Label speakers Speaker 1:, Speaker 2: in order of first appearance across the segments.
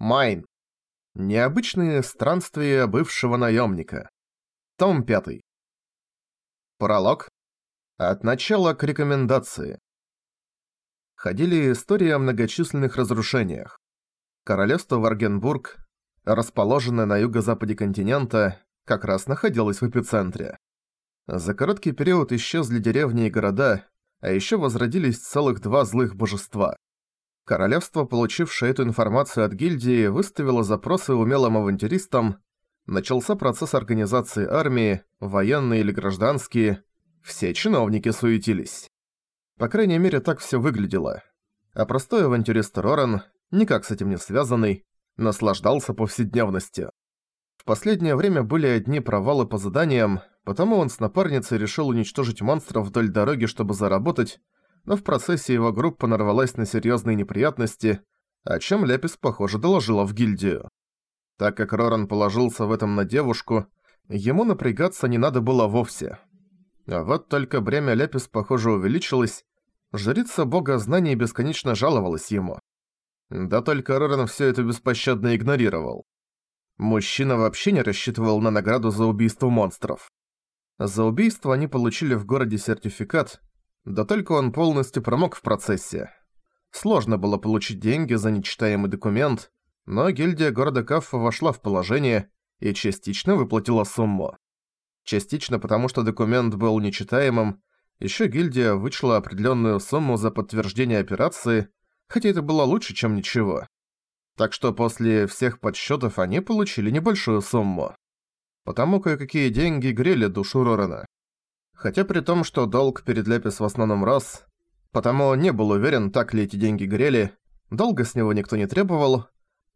Speaker 1: Майн. Необычные странствия бывшего наемника. Том 5. Пролог. От начала к рекомендации. Ходили истории о многочисленных разрушениях. Королевство Варгенбург, расположенное на юго-западе континента, как раз находилось в эпицентре. За короткий период исчезли деревни и города, а еще возродились целых два злых божества. Королевство, получившее эту информацию от гильдии, выставило запросы умелым авантюристам, начался процесс организации армии, военные или гражданские, все чиновники суетились. По крайней мере, так все выглядело. А простой авантюрист Роран, никак с этим не связанный, наслаждался повседневностью. В последнее время были одни провалы по заданиям, потому он с напарницей решил уничтожить монстров вдоль дороги, чтобы заработать, но в процессе его группа нарвалась на серьезные неприятности, о чем Лепис, похоже, доложила в гильдию. Так как Роран положился в этом на девушку, ему напрягаться не надо было вовсе. А вот только бремя Лепис, похоже, увеличилось, жрица бога знаний бесконечно жаловалась ему. Да только Роран все это беспощадно игнорировал. Мужчина вообще не рассчитывал на награду за убийство монстров. За убийство они получили в городе сертификат, да только он полностью промок в процессе. Сложно было получить деньги за нечитаемый документ, но гильдия города Каффа вошла в положение и частично выплатила сумму. Частично потому, что документ был нечитаемым, еще гильдия вычла определенную сумму за подтверждение операции, хотя это было лучше, чем ничего. Так что после всех подсчетов они получили небольшую сумму. Потому кое-какие деньги грели душу Рорана. Хотя при том, что долг перед Лепис в основном рос, потому не был уверен, так ли эти деньги грели, долга с него никто не требовал,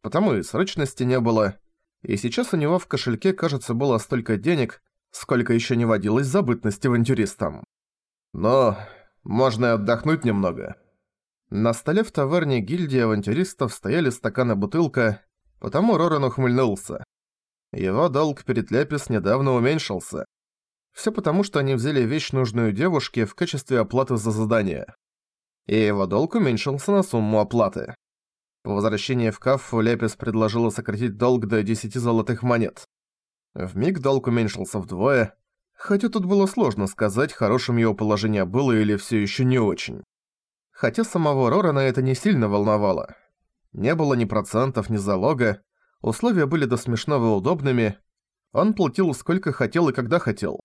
Speaker 1: потому и срочности не было, и сейчас у него в кошельке, кажется, было столько денег, сколько еще не водилось забытности авантюристам. Но можно и отдохнуть немного. На столе в таверне гильдии авантюристов стояли стакан и бутылка, потому Роран ухмыльнулся. Его долг перед Лепис недавно уменьшился. Все потому, что они взяли вещь нужную девушке в качестве оплаты за задание. И его долг уменьшился на сумму оплаты. По возвращении в Каффу Лепис предложила сократить долг до 10 золотых монет. В миг долг уменьшился вдвое, хотя тут было сложно сказать, хорошим его положение было или все еще не очень. Хотя самого Рорана это не сильно волновало. Не было ни процентов, ни залога, условия были до смешного удобными, он платил сколько хотел и когда хотел.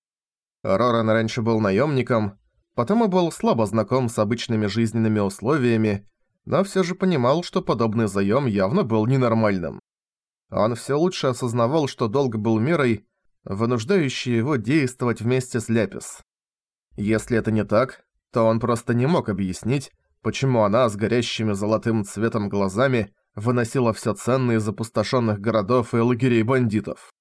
Speaker 1: Роран раньше был наемником, потому был слабо знаком с обычными жизненными условиями, но все же понимал, что подобный заем явно был ненормальным. Он все лучше осознавал, что долг был мерой, вынуждающей его действовать вместе с Ляпис. Если это не так, то он просто не мог объяснить, почему она с горящими золотым цветом глазами выносила все ценные из опустошенных городов и лагерей бандитов.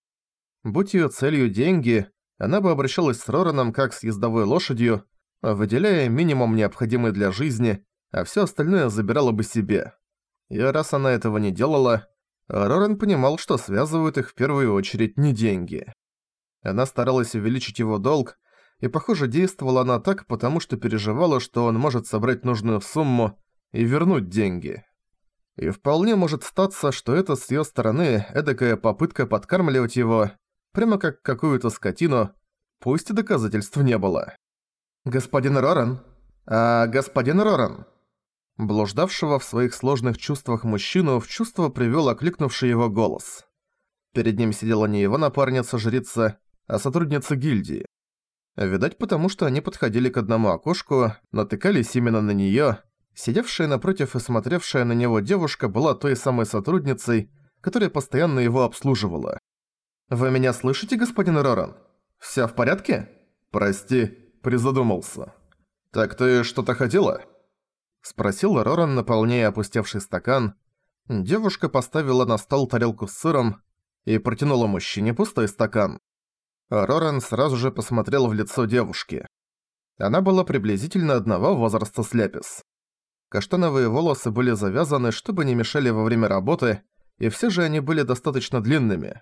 Speaker 1: Будь ее целью деньги, она бы обращалась с Рораном как с ездовой лошадью, выделяя минимум необходимый для жизни, а все остальное забирала бы себе. И раз она этого не делала, Роран понимал, что связывают их в первую очередь не деньги. Она старалась увеличить его долг, и, похоже, действовала она так, потому что переживала, что он может собрать нужную сумму и вернуть деньги. И вполне может статься, что это с её стороны эдакая попытка подкармливать его, прямо как какую-то скотину, пусть и доказательств не было. «Господин Роран? А, господин Роран?» Блуждавшего в своих сложных чувствах мужчину в чувство привёл окликнувший его голос. Перед ним сидела не его напарница-жрица, а сотрудница гильдии. Видать, потому что они подходили к одному окошку, натыкались именно на неё. Сидевшая напротив и смотревшая на него девушка была той самой сотрудницей, которая постоянно его обслуживала. «Вы меня слышите, господин Роран? Всё в порядке?» «Прости, призадумался». «Так ты что-то хотела?» Спросил Роран, наполняя опустевший стакан. Девушка поставила на стол тарелку с сыром и протянула мужчине пустой стакан. Роран сразу же посмотрел в лицо девушки. Она была приблизительно одного возраста с Ляпис. Каштановые волосы были завязаны, чтобы не мешали во время работы, и все же они были достаточно длинными.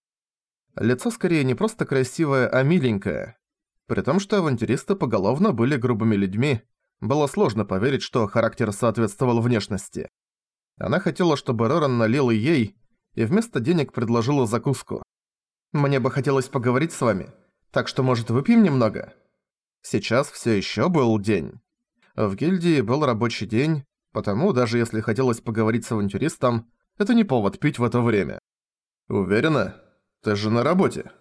Speaker 1: Лицо скорее не просто красивое, а миленькое. При том, что авантюристы поголовно были грубыми людьми, было сложно поверить, что характер соответствовал внешности. Она хотела, чтобы Роран налил ей, и вместо денег предложила закуску. «Мне бы хотелось поговорить с вами, так что, может, выпьем немного?» Сейчас все еще был день. В гильдии был рабочий день, потому даже если хотелось поговорить с авантюристом, это не повод пить в это время. «Уверена? Ты же на работе».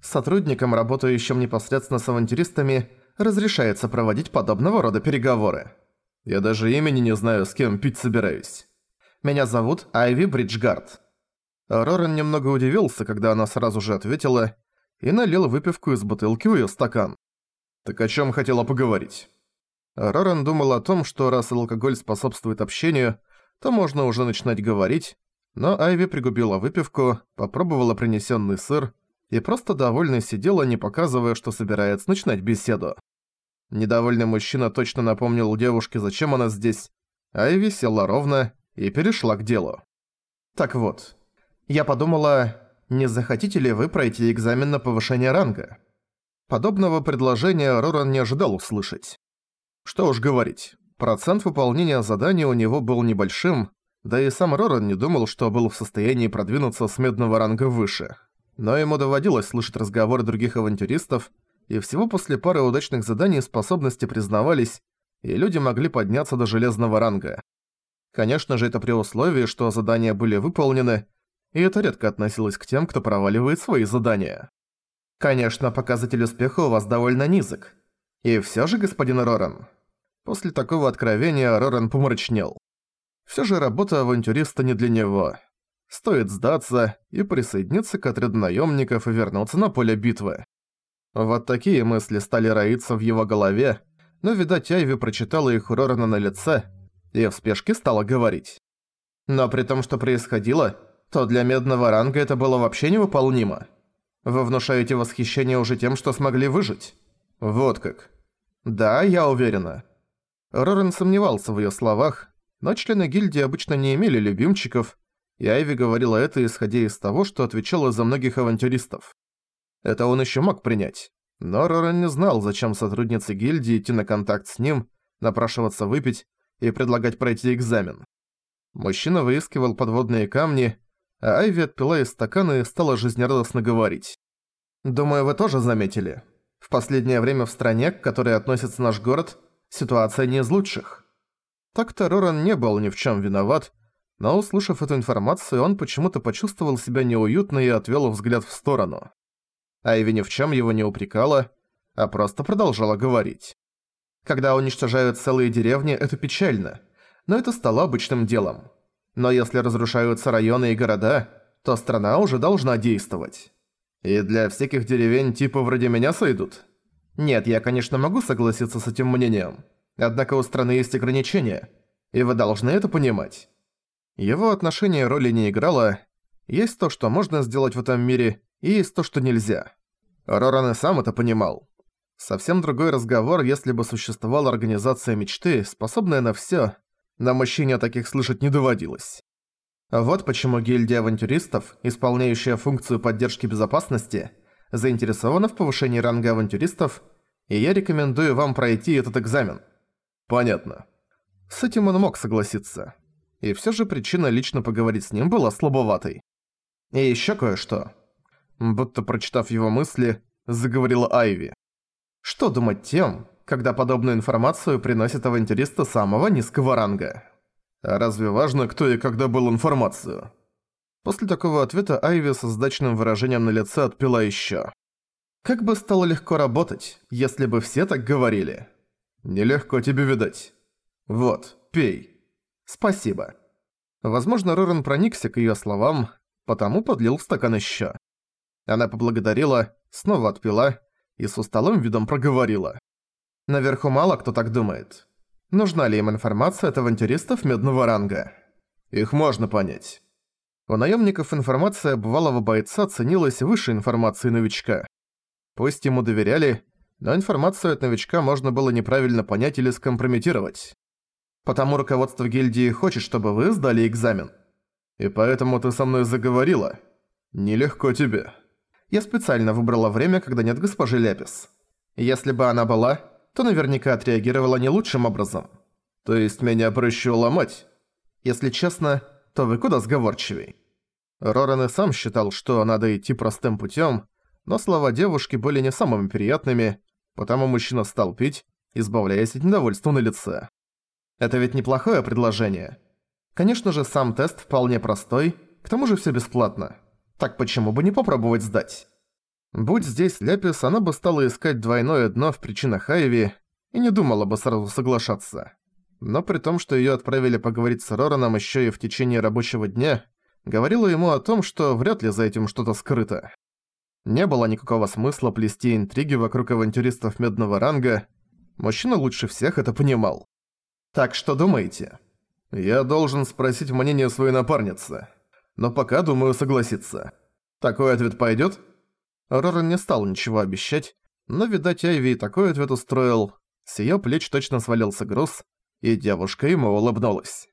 Speaker 1: Сотрудникам, работающим непосредственно с авантюристами, разрешается проводить подобного рода переговоры. Я даже имени не знаю, с кем пить собираюсь. Меня зовут Айви Бриджгард. Рорен немного удивился, когда она сразу же ответила, и налил выпивку из бутылки в её стакан. «Так о чём хотела поговорить?» Рорен думал о том, что раз алкоголь способствует общению, то можно уже начинать говорить, но Айви пригубила выпивку, попробовала принесенный сыр и просто довольно сидела, не показывая, что собирается начинать беседу. Недовольный мужчина точно напомнил девушке, зачем она здесь. Айви села ровно и перешла к делу. «Так вот, я подумала, не захотите ли вы пройти экзамен на повышение ранга?» Подобного предложения Роран не ожидал услышать. Что уж говорить, процент выполнения задания у него был небольшим, да и сам Роран не думал, что был в состоянии продвинуться с медного ранга выше. Но ему доводилось слышать разговоры других авантюристов, и всего после пары удачных заданий способности признавались, и люди могли подняться до железного ранга. Конечно же, это при условии, что задания были выполнены, и это редко относилось к тем, кто проваливает свои задания. Конечно, показатель успеха у вас довольно низок. И всё же, господин Роран. После такого откровения Роран помрачнел. Всё же работа авантюриста не для него. Стоит сдаться и присоединиться к отряду наёмников и вернуться на поле битвы. Вот такие мысли стали роиться в его голове, но, видать, Айви прочитала их у Рорана на лице и в спешке стала говорить. Но при том, что происходило, то для медного ранга это было вообще невыполнимо. Вы внушаете восхищение уже тем, что смогли выжить. Вот как. Да, я уверена. Роран сомневался в её словах, но члены гильдии обычно не имели любимчиков, и Айви говорила это, исходя из того, что отвечала за многих авантюристов. Это он еще мог принять. Но Роран не знал, зачем сотруднице гильдии идти на контакт с ним, напрашиваться выпить и предлагать пройти экзамен. Мужчина выискивал подводные камни, а Айви отпила из стакана и стала жизнерадостно говорить. «Думаю, вы тоже заметили. В последнее время в стране, к которой относится наш город, ситуация не из лучших». Так-то Роран не был ни в чем виноват, но услышав эту информацию, он почему-то почувствовал себя неуютно и отвел взгляд в сторону. Айви ни в чем его не упрекала, а просто продолжала говорить. Когда уничтожают целые деревни, это печально, но это стало обычным делом. Но если разрушаются районы и города, то страна уже должна действовать. И для всяких деревень типа вроде меня сойдут? Нет, я, конечно, могу согласиться с этим мнением. Однако у страны есть ограничения, и вы должны это понимать. Его отношение роли не играло. Есть то, что можно сделать в этом мире, и есть то, что нельзя. Роран и сам это понимал. Совсем другой разговор, если бы существовала организация мечты, способная на всё, но мужчине о таких слышать не доводилось. Вот почему гильдия авантюристов, исполняющая функцию поддержки безопасности, заинтересована в повышении ранга авантюристов, и я рекомендую вам пройти этот экзамен. Понятно. С этим он мог согласиться. И всё же причина лично поговорить с ним была слабоватой. И ещё кое-что будто прочитав его мысли, заговорила Айви. Что думать тем, когда подобную информацию приносит авантюристы самого низкого ранга? А разве важно, кто и когда был информацию? После такого ответа Айви со сдачным выражением на лице отпила ещё. Как бы стало легко работать, если бы все так говорили. Нелегко тебе видать. Вот, пей. Спасибо. Возможно, Рорен проникся к её словам, потому подлил в стакан ещё. Она поблагодарила, снова отпила и с усталым видом проговорила. Наверху мало кто так думает. Нужна ли им информация от авантюристов медного ранга? Их можно понять. У наемников информация бывалого бойца ценилась выше информации новичка. Пусть ему доверяли, но информацию от новичка можно было неправильно понять или скомпрометировать. Потому руководство гильдии хочет, чтобы вы сдали экзамен. И поэтому ты со мной заговорила. Нелегко тебе. Я специально выбрала время, когда нет госпожи Ляпис. Если бы она была, то наверняка отреагировала не лучшим образом. То есть меня проще уломать? Если честно, то вы куда сговорчивей. Роран и сам считал, что надо идти простым путем, но слова девушки были не самыми приятными, потому мужчина стал пить, избавляясь от недовольства на лице. Это ведь неплохое предложение. Конечно же, сам тест вполне простой, к тому же все бесплатно. Так почему бы не попробовать сдать? Будь здесь Ляпис, она бы стала искать двойное дно в причинах Айви и не думала бы сразу соглашаться. Но при том, что её отправили поговорить с Рораном ещё и в течение рабочего дня, говорила ему о том, что вряд ли за этим что-то скрыто. Не было никакого смысла плести интриги вокруг авантюристов медного ранга, мужчина лучше всех это понимал. «Так что думаете?» «Я должен спросить мнение своей напарницы, но пока думаю согласиться. Такой ответ пойдёт?» Роран не стал ничего обещать, но, видать, Айви такой ответ устроил. С её плеч точно свалился груз, и девушка ему улыбнулась.